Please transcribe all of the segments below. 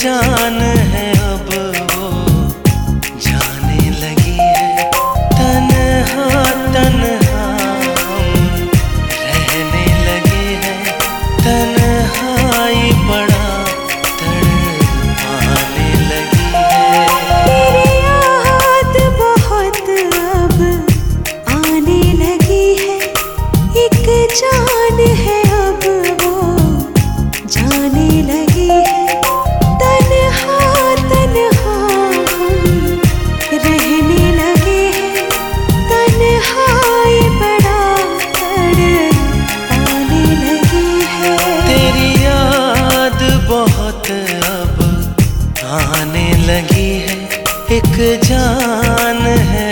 जान है अब वो, जाने लगी है तनहा तनहा। हम रहने लगे हैं तनहाई बड़ा तड़पाने लगी है। बहुत अब आने लगी है, एक जान है की है एक जान है।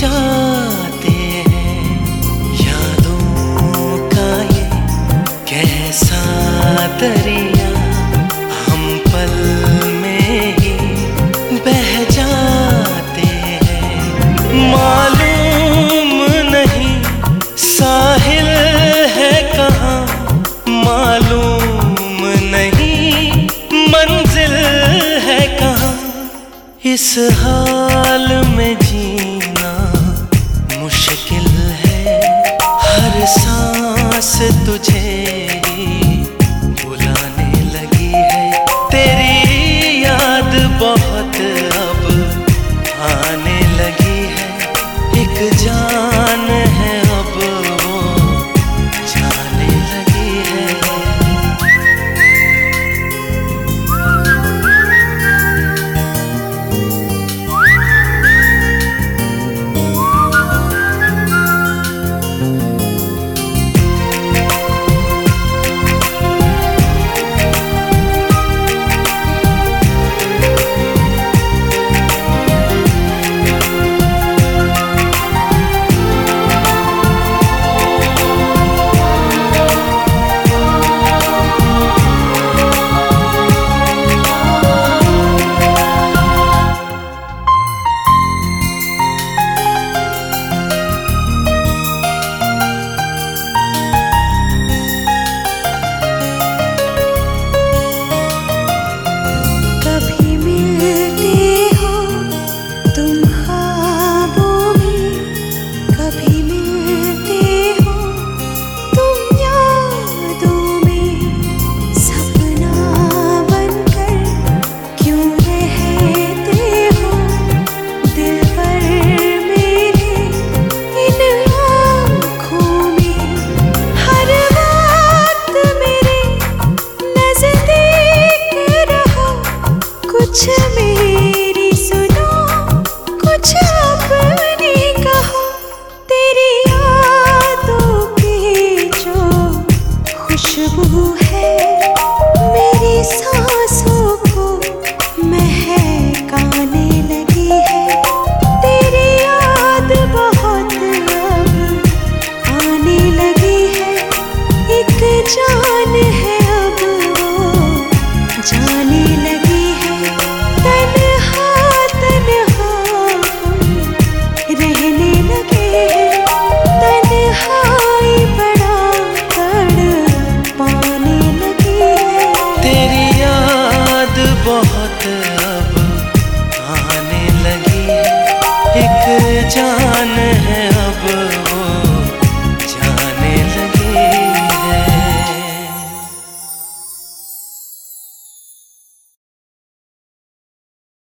जाते हैं यादों का ये कैसा दरिया हम पल में ही बह जाते हैं। मालूम नहीं साहिल है कहाँ, मालूम नहीं मंजिल है कहाँ। इस हाल में जी तुझे। नीले